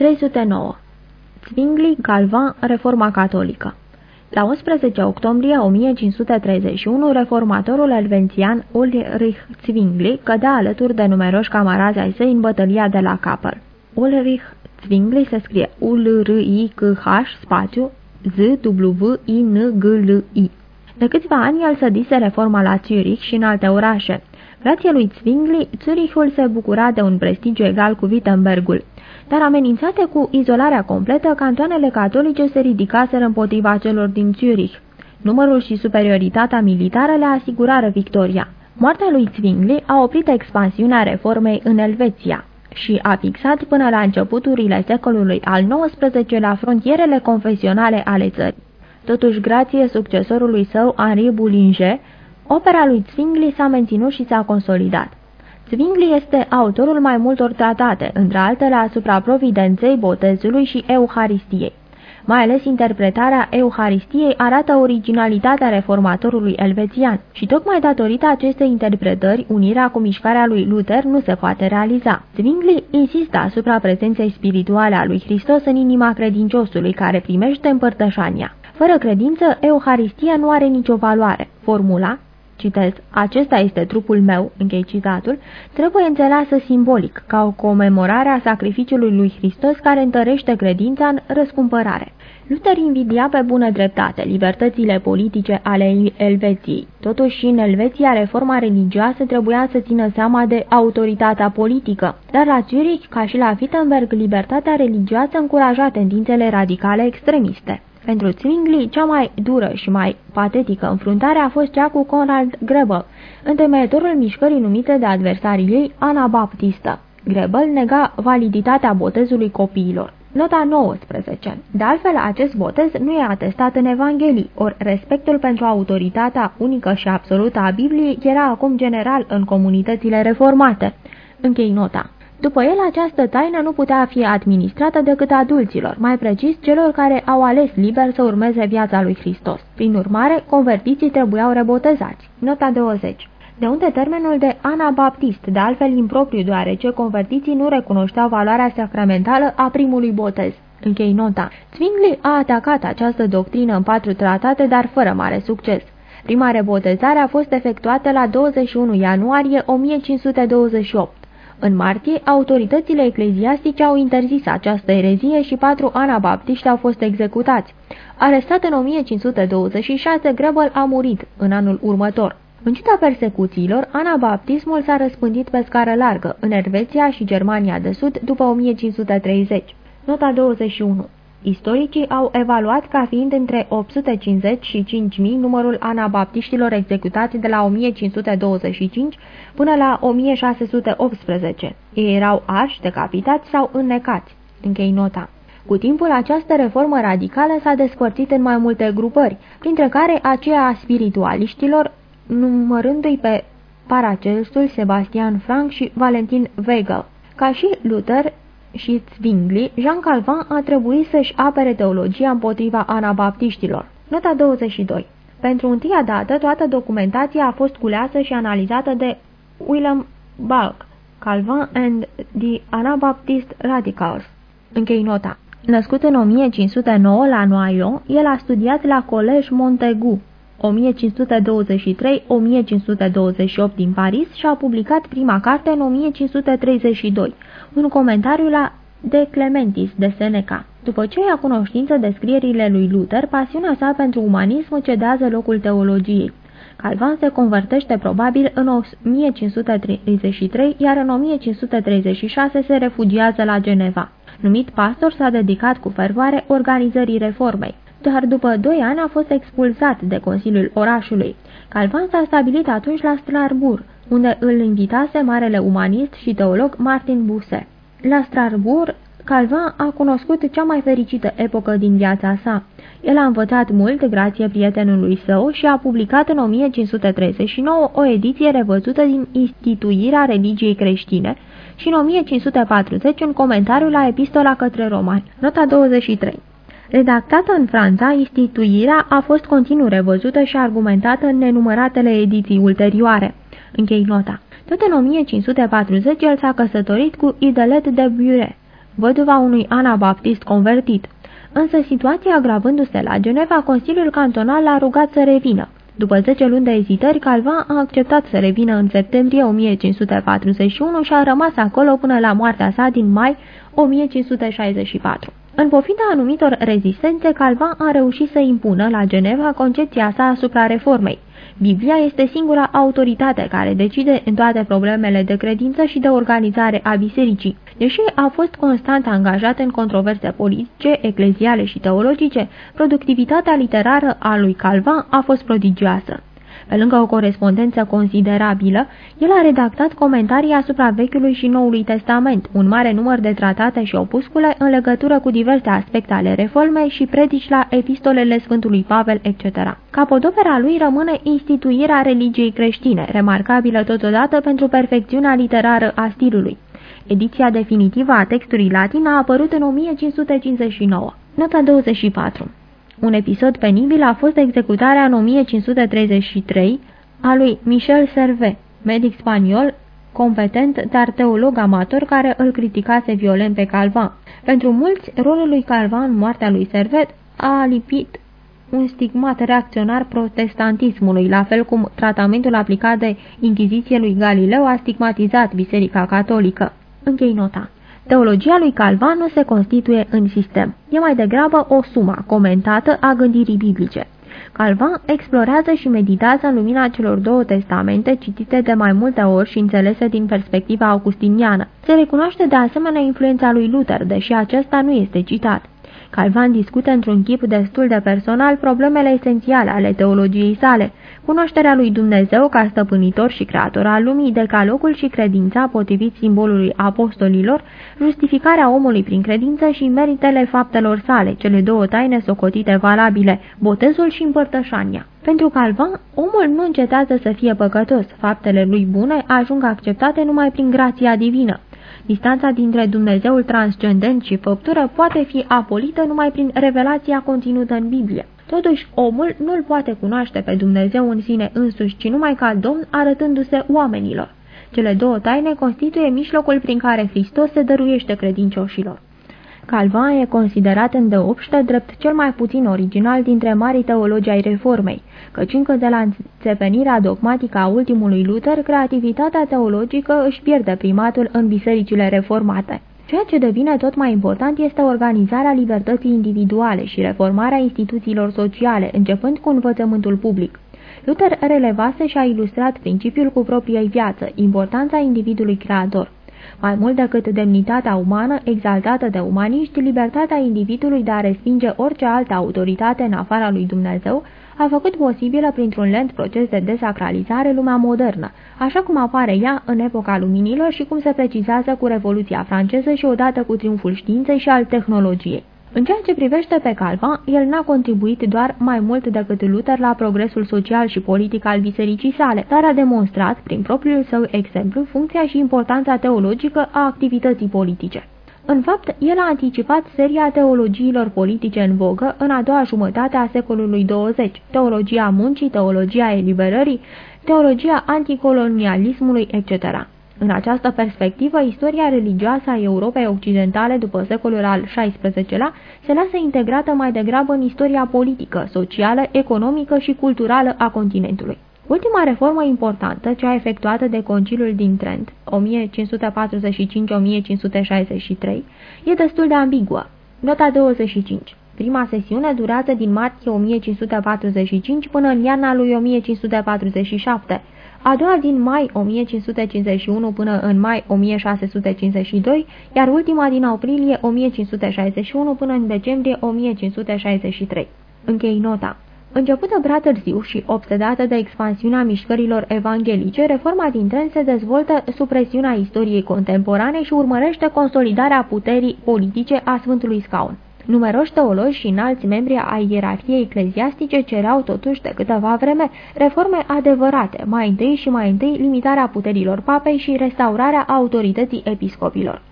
309. Zwingli, Calvin, Reforma Catolică La 11 octombrie 1531, reformatorul elvențian Ulrich Zwingli cădea alături de numeroși camarazi ai săi în bătălia de la Capel. Ulrich Zwingli se scrie U-L-R-I-C-H spațiu Z-W-I-N-G-L-I. De câțiva ani el sădise reforma la Zurich și în alte orașe. Grație lui Zwingli, Zurichul se bucura de un prestigiu egal cu Wittenbergul, dar amenințate cu izolarea completă, cantoanele catolice se ridicaseră împotriva celor din Zurich. Numărul și superioritatea militară le asigurară victoria. Moartea lui Zwingli a oprit expansiunea reformei în Elveția și a fixat până la începuturile secolului al XIX-lea frontierele confesionale ale țării. Totuși, grație succesorului său, Henri Boulanger, opera lui Zwingli s-a menținut și s-a consolidat. Zwingli este autorul mai multor tratate, între altele asupra providenței, botezului și euharistiei. Mai ales interpretarea Euharistiei arată originalitatea reformatorului elvețian și tocmai datorită acestei interpretări, unirea cu mișcarea lui Luther nu se poate realiza. Zwingli insistă asupra prezenței spirituale a lui Hristos în inima credinciosului care primește împărtășania. Fără credință, Euharistia nu are nicio valoare. Formula, citez, acesta este trupul meu, închei citatul, trebuie înțeleasă simbolic, ca o comemorare a sacrificiului lui Hristos care întărește credința în răscumpărare. Luther invidia pe bună dreptate libertățile politice ale Elveției. Totuși, în Elveția, reforma religioasă trebuia să țină seama de autoritatea politică, dar la Zurich, ca și la Wittenberg, libertatea religioasă încuraja tendințele radicale extremiste. Pentru Zwingli, cea mai dură și mai patetică înfruntare a fost cea cu Conrad Grebel, întemeietorul mișcării numite de adversarii ei Anabaptistă. Grebel nega validitatea botezului copiilor. Nota 19. De altfel, acest botez nu e atestat în Evanghelii, ori respectul pentru autoritatea unică și absolută a Bibliei era acum general în comunitățile reformate. Închei nota. După el, această taină nu putea fi administrată decât adulților, mai precis celor care au ales liber să urmeze viața lui Hristos. Prin urmare, convertiții trebuiau rebotezați. Nota 20 de unde termenul de anabaptist, de altfel impropriu deoarece convertiții nu recunoșteau valoarea sacramentală a primului botez. Închei nota. Zwingli a atacat această doctrină în patru tratate, dar fără mare succes. Prima rebotezare a fost efectuată la 21 ianuarie 1528. În martie, autoritățile ecleziastice au interzis această erezie și patru anabaptiști au fost executați. Arestat în 1526, Grebel a murit în anul următor. În ciuda persecuțiilor, anabaptismul s-a răspândit pe scară largă în Elveția și Germania de Sud după 1530. Nota 21 Istoricii au evaluat ca fiind între 850 și 5000 numărul anabaptiștilor executați de la 1525 până la 1618. Ei erau arși, decapitați sau înnecați. Închei nota. Cu timpul, această reformă radicală s-a despărțit în mai multe grupări, printre care aceea a spiritualiștilor, numărându-i pe Paracelsul, Sebastian Frank și Valentin Weigel. Ca și Luther și Zwingli, Jean Calvin a trebuit să-și apere teologia împotriva anabaptiștilor. Nota 22 Pentru întâia dată, toată documentația a fost culeasă și analizată de William Balk, Calvin and the Anabaptist Radicals. Închei nota. Născut în 1509 la Noyon, el a studiat la Collège Montaigu, 1523-1528 din Paris și a publicat prima carte în 1532, un comentariu la De Clementis de Seneca. După ce ia cunoștință de scrierile lui Luther, pasiunea sa pentru umanism cedează locul teologiei. Calvin se convertește probabil în 1533, iar în 1536 se refugiază la Geneva. Numit pastor, s-a dedicat cu fervoare organizării reformei. Doar după doi ani a fost expulzat de Consiliul orașului. Calvin s-a stabilit atunci la Strasbourg, unde îl invitase marele umanist și teolog Martin Buse. La Strasbourg, Calvin a cunoscut cea mai fericită epocă din viața sa. El a învățat mult grație prietenului său și a publicat în 1539 o ediție revăzută din instituirea religiei creștine și în 1540 un comentariu la epistola către romani. Nota 23 Redactată în Franța, instituirea a fost continuu revăzută și argumentată în nenumăratele ediții ulterioare. Închei nota. Tot în 1540 el s-a căsătorit cu Idelet de Bure, văduva unui anabaptist convertit. Însă situația agravându-se la Geneva, Consiliul Cantonal l-a rugat să revină. După 10 luni de ezitări, Calvin a acceptat să revină în septembrie 1541 și a rămas acolo până la moartea sa din mai 1564. În pofida anumitor rezistențe, Calvin a reușit să impună la Geneva concepția sa asupra reformei. Biblia este singura autoritate care decide în toate problemele de credință și de organizare a bisericii. Deși a fost constant angajat în controverse politice, ecleziale și teologice, productivitatea literară a lui Calvin a fost prodigioasă. Pe lângă o corespondență considerabilă, el a redactat comentarii asupra Vechiului și Noului Testament, un mare număr de tratate și opuscule în legătură cu diverse aspecte ale reformei și predici la epistolele Sfântului Pavel, etc. Capodopera lui rămâne instituirea religiei creștine, remarcabilă totodată pentru perfecțiunea literară a stilului. Ediția definitivă a textului latin a apărut în 1559. Nota 24 un episod penibil a fost executarea în 1533 a lui Michel Servet, medic spaniol, competent, dar teolog amator care îl criticase violent pe Calvin. Pentru mulți, rolul lui Calvin în moartea lui Servet a lipit un stigmat reacționar protestantismului, la fel cum tratamentul aplicat de Inchiziție lui Galileu a stigmatizat Biserica Catolică. Închei nota. Teologia lui Calvin nu se constituie în sistem. E mai degrabă o sumă comentată a gândirii biblice. Calvin explorează și meditează în lumina celor două testamente citite de mai multe ori și înțelese din perspectiva augustiniană. Se recunoaște de asemenea influența lui Luther, deși acesta nu este citat. Calvin discută într-un chip destul de personal problemele esențiale ale teologiei sale, cunoașterea lui Dumnezeu ca stăpânitor și creator al lumii, decalogul și credința potrivit simbolului apostolilor, justificarea omului prin credință și meritele faptelor sale, cele două taine socotite valabile, botezul și împărtășania. Pentru Calvin, omul nu încetează să fie păcătos, faptele lui bune ajung acceptate numai prin grația divină. Distanța dintre Dumnezeul transcendent și făptură poate fi apolită numai prin revelația conținută în Biblie. Totuși, omul nu-l poate cunoaște pe Dumnezeu în sine însuși, ci numai ca Domn arătându-se oamenilor. Cele două taine constituie mijlocul prin care Hristos se dăruiește credincioșilor. Calvin e considerat în deopște drept cel mai puțin original dintre marii teologi ai reformei, căci încă de la înțepenirea dogmatică a ultimului Luther, creativitatea teologică își pierde primatul în bisericile reformate. Ceea ce devine tot mai important este organizarea libertății individuale și reformarea instituțiilor sociale, începând cu învățământul public. Luther relevase și a ilustrat principiul cu propriei viață, importanța individului creator. Mai mult decât demnitatea umană, exaltată de umaniști, libertatea individului de a respinge orice altă autoritate în afara lui Dumnezeu, a făcut posibilă printr-un lent proces de desacralizare lumea modernă, așa cum apare ea în epoca luminilor și cum se precizează cu Revoluția franceză și odată cu triumful științei și al tehnologiei. În ceea ce privește pe Calvin, el n-a contribuit doar mai mult decât Luther la progresul social și politic al bisericii sale, dar a demonstrat, prin propriul său exemplu, funcția și importanța teologică a activității politice. În fapt, el a anticipat seria teologiilor politice în vogă în a doua jumătate a secolului 20, teologia muncii, teologia eliberării, teologia anticolonialismului, etc. În această perspectivă, istoria religioasă a Europei Occidentale după secolul al XVI-lea se lasă integrată mai degrabă în istoria politică, socială, economică și culturală a continentului. Ultima reformă importantă, cea efectuată de Conciliul din Trent, 1545-1563, e destul de ambiguă. Nota 25 Prima sesiune durează din martie 1545 până în iarna lui 1547, a doua din mai 1551 până în mai 1652, iar ultima din aprilie 1561 până în decembrie 1563. Închei nota. Începută prea târziu și obsedată de expansiunea mișcărilor evanghelice, reforma din tren se dezvoltă sub presiunea istoriei contemporane și urmărește consolidarea puterii politice a Sfântului Scaun. Numeroși teologi și înalți membri ai ierarhiei ecleziastice cereau totuși de câteva vreme reforme adevărate, mai întâi și mai întâi limitarea puterilor papei și restaurarea autorității episcopilor.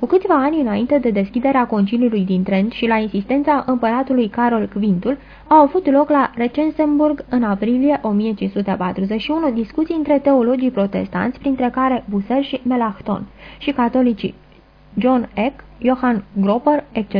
Cu câțiva ani înainte de deschiderea conciliului din Trent și la insistența împăratului Carol Quintul, au avut loc la Recensenburg în aprilie 1541 discuții între teologii protestanți, printre care Buser și Melachton, și catolicii John Eck, Johann Groper, etc.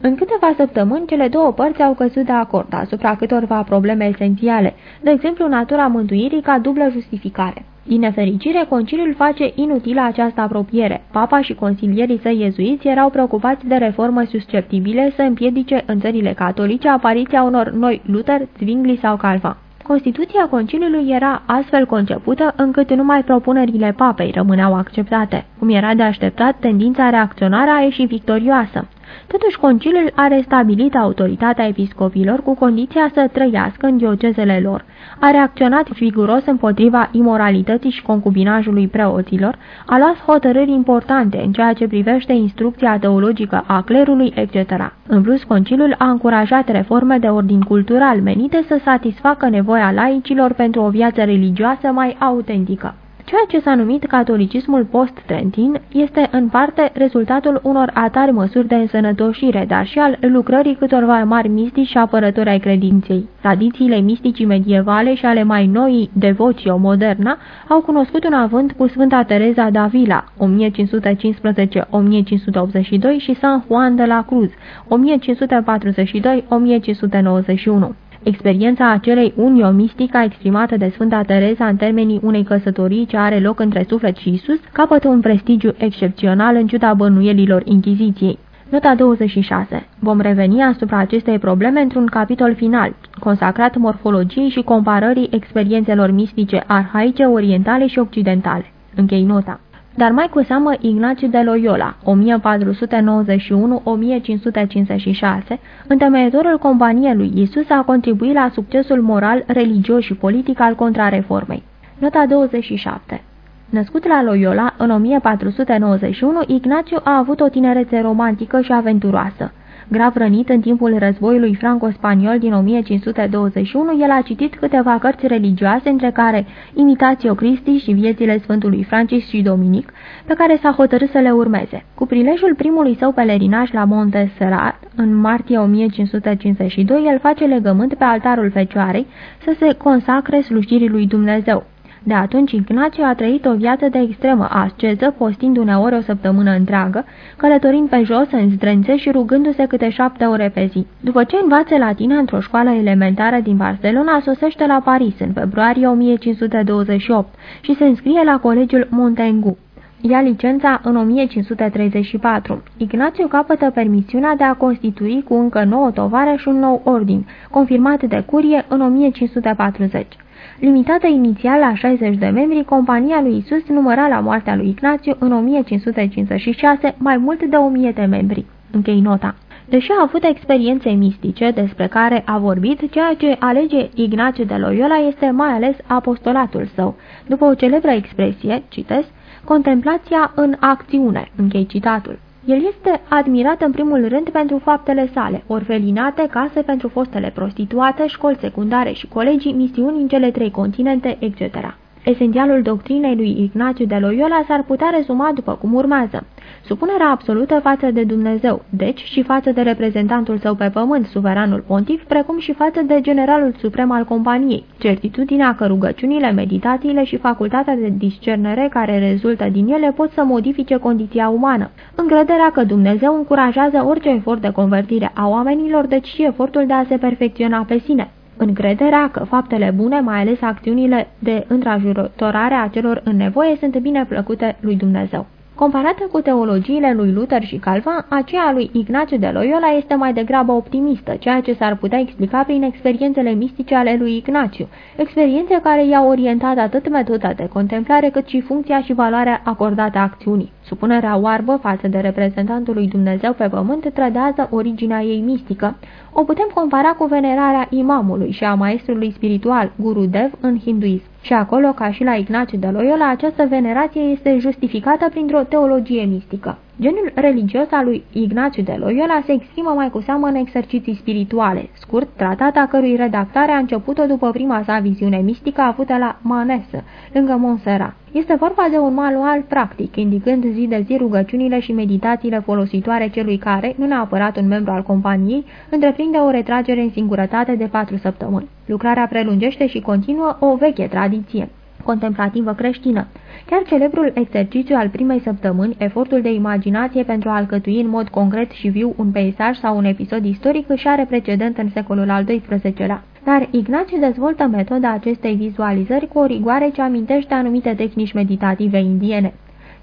În câteva săptămâni, cele două părți au căzut de acord asupra câtorva probleme esențiale, de exemplu natura mântuirii ca dublă justificare. Din nefericire, conciliul face inutilă această apropiere. Papa și consilierii săi iezuiți erau preocupați de reformă susceptibile să împiedice în țările catolice apariția unor noi Luther, Zwingli sau Calvin. Constituția conciliului era astfel concepută încât numai propunerile papei rămâneau acceptate. Cum era de așteptat, tendința reacționară a ieșit victorioasă. Totuși, conciliul a restabilit autoritatea episcopilor cu condiția să trăiască în diocezele lor. A reacționat viguros împotriva imoralității și concubinajului preoților, a luat hotărâri importante în ceea ce privește instrucția teologică a clerului, etc. În plus, conciliul a încurajat reforme de ordin cultural menite să satisfacă nevoia laicilor pentru o viață religioasă mai autentică. Ceea ce s-a numit catolicismul post-trentin este în parte rezultatul unor atari măsuri de însănătoșire, dar și al lucrării câtorva mari mistici și apărători ai credinței. Tradițiile misticii medievale și ale mai noii devoție modernă au cunoscut un avânt cu Sfânta Teresa d'Avila, 1515-1582 și San Juan de la Cruz, 1542-1591. Experiența acelei unio mistică exprimată de Sfânta Teresa în termenii unei căsătorii ce are loc între suflet și Isus capătă un prestigiu excepțional în ciuda bănuielilor Inchiziției. Nota 26. Vom reveni asupra acestei probleme într-un capitol final, consacrat morfologiei și comparării experiențelor mistice arhaice, orientale și occidentale. Închei nota dar mai cu seamă Ignaciu de Loyola, 1491-1556, întemeietorul companiei lui Isus a contribuit la succesul moral, religios și politic al contrareformei. Nota 27 Născut la Loyola în 1491, Ignaciu a avut o tinerețe romantică și aventuroasă. Grav rănit în timpul războiului franco-spaniol din 1521, el a citit câteva cărți religioase, între care Imitatio Christi și viețile Sfântului Francis și Dominic, pe care s-a hotărât să le urmeze. Cu prilejul primului său pelerinaș la Monte Serrat, în martie 1552, el face legământ pe altarul Fecioarei să se consacre slujirii lui Dumnezeu. De atunci Ignațiu a trăit o viață de extremă asceză, postind uneori o săptămână întreagă, călătorind pe jos în zdrențe și rugându-se câte șapte ore pe zi. După ce învață latină într-o școală elementară din Barcelona, sosește la Paris în februarie 1528 și se înscrie la colegiul Montaigu. Ia licența în 1534. Ignațiu capătă permisiunea de a constitui cu încă nouă tovare și un nou ordin, confirmat de curie în 1540. Limitată inițial la 60 de membri, compania lui Isus număra la moartea lui Ignațiu în 1556 mai mult de 1000 de membri. Închei nota. Deși a avut experiențe mistice despre care a vorbit, ceea ce alege Ignațiu de Loyola este mai ales apostolatul său. După o celebră expresie, citesc, contemplația în acțiune, închei citatul. El este admirat în primul rând pentru faptele sale, orfelinate, case pentru fostele prostituate, școli secundare și colegii, misiuni în cele trei continente, etc. Esențialul doctrinei lui Ignațiu de Loyola s-ar putea rezuma după cum urmează. Supunerea absolută față de Dumnezeu, deci și față de reprezentantul său pe pământ, suveranul pontif, precum și față de generalul suprem al companiei. Certitudinea că rugăciunile, meditațiile și facultatea de discernere care rezultă din ele pot să modifice condiția umană. Încrederea că Dumnezeu încurajează orice efort de convertire a oamenilor, deci și efortul de a se perfecționa pe sine încrederea că faptele bune, mai ales acțiunile de întrajutorare a celor în nevoie, sunt bine plăcute lui Dumnezeu. Comparată cu teologiile lui Luther și Calvin, aceea lui Ignațiu de Loyola este mai degrabă optimistă, ceea ce s-ar putea explica prin experiențele mistice ale lui Ignațiu, experiențe care i-au orientat atât metoda de contemplare cât și funcția și valoarea acordată acțiunii. Supunerea oarbă față de reprezentantul lui Dumnezeu pe pământ trădează originea ei mistică. O putem compara cu venerarea imamului și a maestrului spiritual, Guru Dev, în hinduism. Și acolo, ca și la Ignațiu de Loyola, această venerație este justificată printr-o teologie mistică. Genul religios al lui Ignațiu de Loyola se exprimă mai cu seamă în exerciții spirituale, scurt tratat a cărui redactare a început-o după prima sa viziune mistică avută la Manesă, lângă Montserrat. Este vorba de un manual practic, indicând zi de zi rugăciunile și meditațiile folositoare celui care, nu neapărat un membru al companiei, întreprinde o retragere în singurătate de patru săptămâni. Lucrarea prelungește și continuă o veche tradiție. Contemplativă creștină. Chiar celebrul exercițiu al primei săptămâni, efortul de imaginație pentru a alcătui în mod concret și viu un peisaj sau un episod istoric își are precedent în secolul al XII-lea. Dar Ignațiu dezvoltă metoda acestei vizualizări cu o rigoare ce amintește anumite tehnici meditative indiene.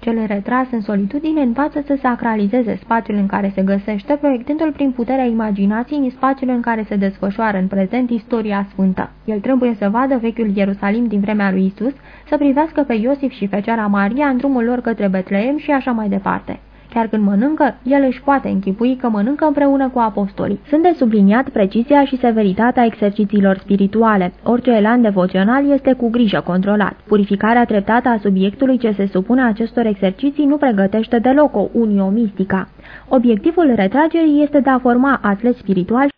Cel retras în solitudine învață să sacralizeze spațiul în care se găsește, proiectându-l prin puterea imaginației în spațiul în care se desfășoară în prezent istoria sfântă. El trebuie să vadă vechiul Ierusalim din vremea lui Isus, să privească pe Iosif și Fecioara Maria în drumul lor către Betleem și așa mai departe. Chiar când mănâncă, el își poate închipui că mănâncă împreună cu apostolii. Sunt de subliniat precizia și severitatea exercițiilor spirituale. Orice elan devoțional este cu grijă controlat. Purificarea treptată a subiectului ce se supune acestor exerciții nu pregătește deloc o unio mistica. Obiectivul retragerii este de a forma atlet spiritual